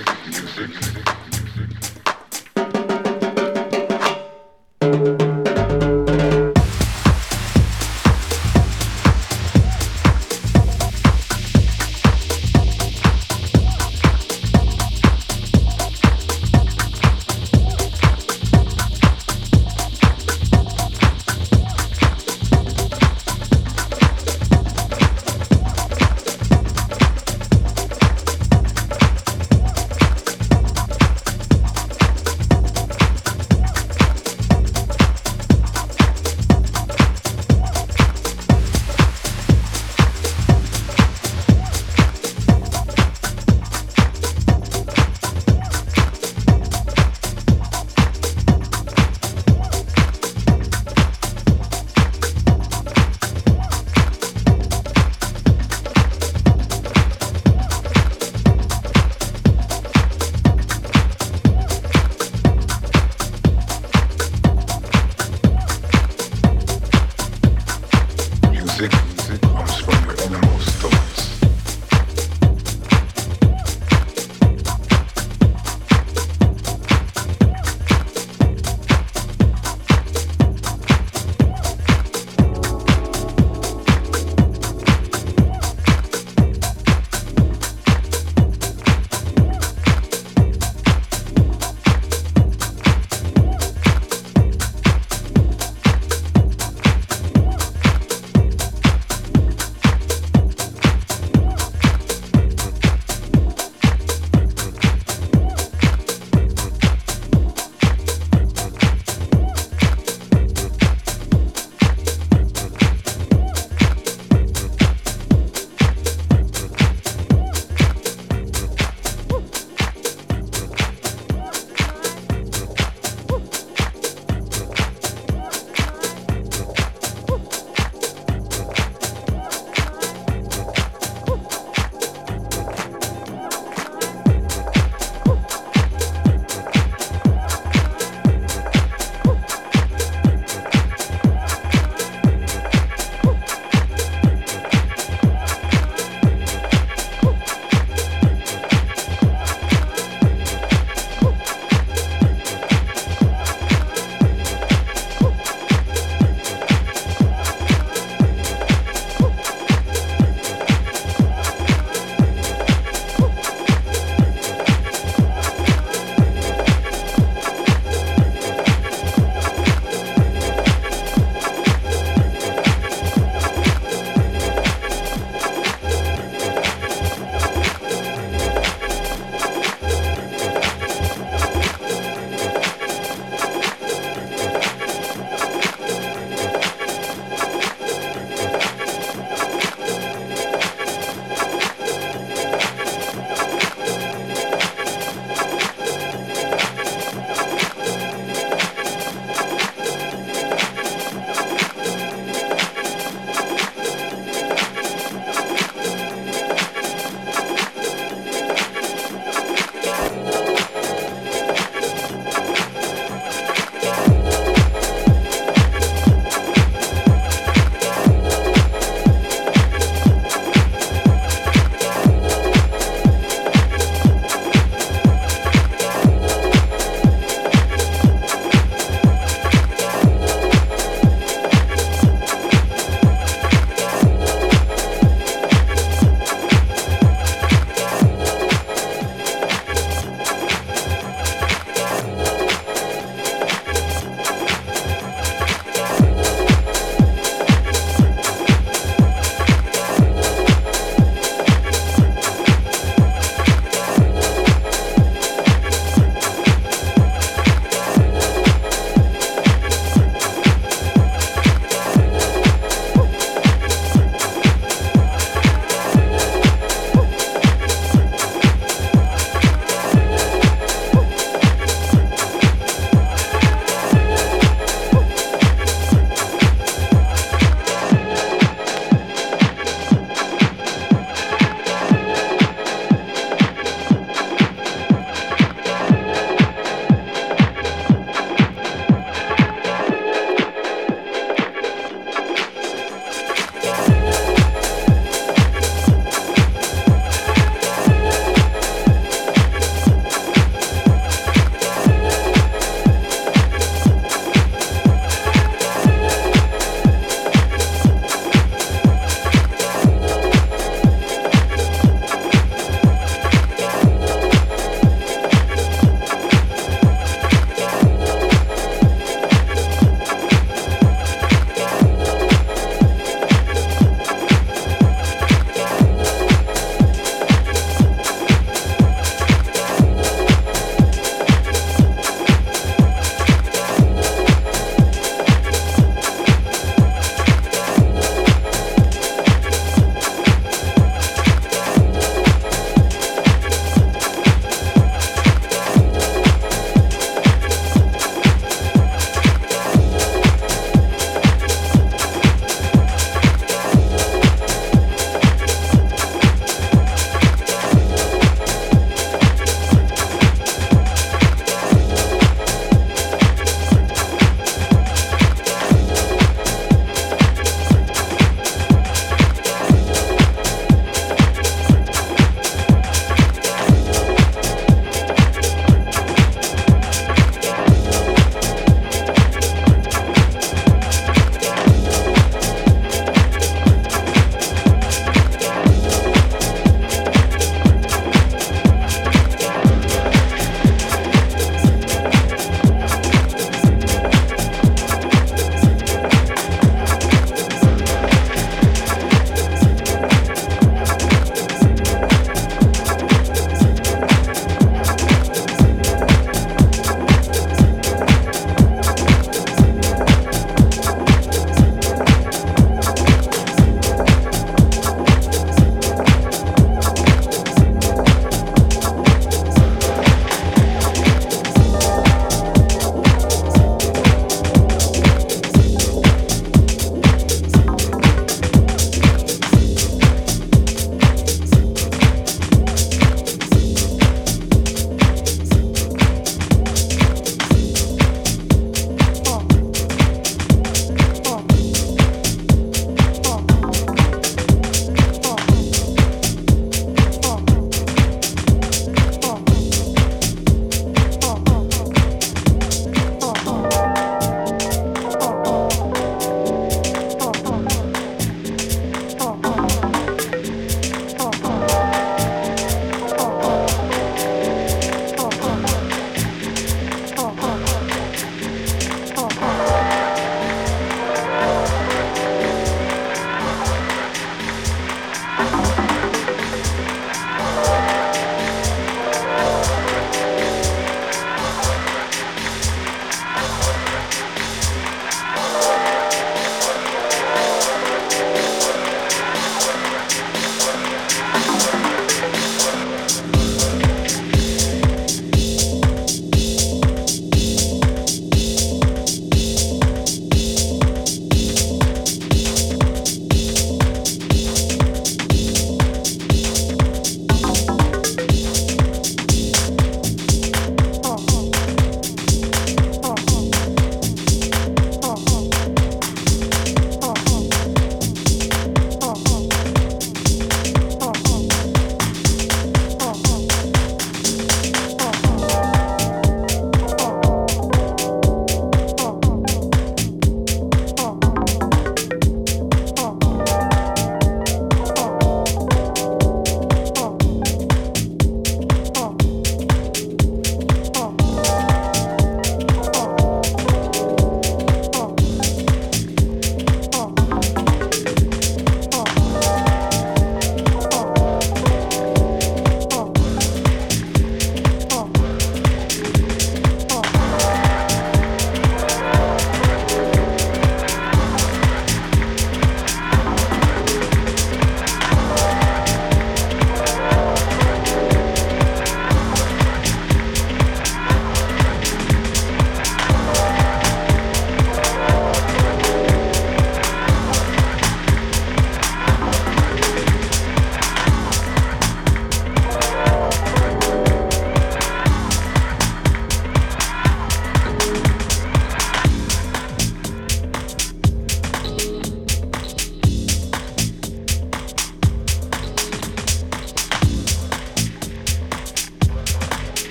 Music. Music.